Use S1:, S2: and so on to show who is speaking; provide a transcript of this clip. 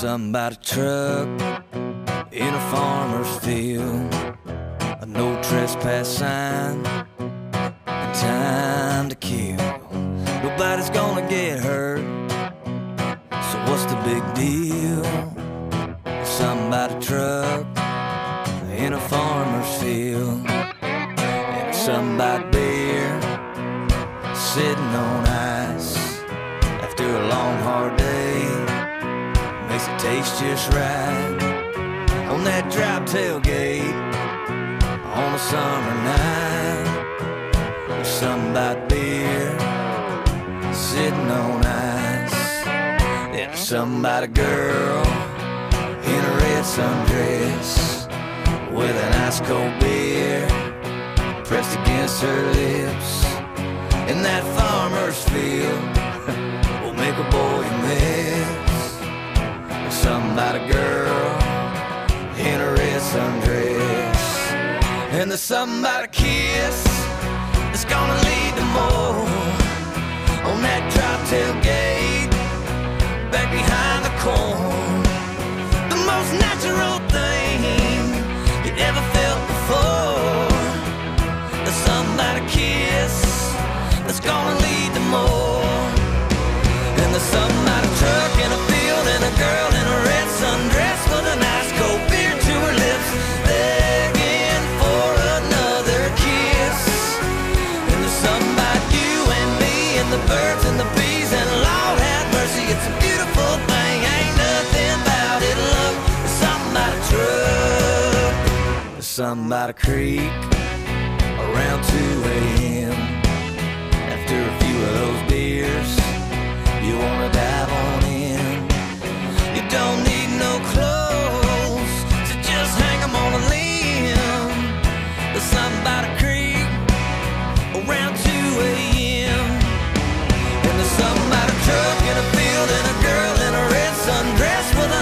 S1: somebody truck in a farmer's field. A no trespass sign and time to kill. Nobody's gonna get hurt. So what's the big deal? Somebody truck in a farmer's field. And somebody beer sitting on ice after a long hard day makes it taste just right on that drop tailgate on a summer night. There's something about beer sitting on ice. And there's something about a girl in a red sundress with an ice cold beer pressed against her lips. In that And there's something a kiss that's gonna lead to more on that drop tailgate back behind the corn. The most natural thing you ever felt before. There's something a kiss that's gonna lead to more. And there's something a truck in a field and a girl birds and Lord have mercy, it's a beautiful thing. Ain't nothing about it, love. Something about a creek around 2 that's what I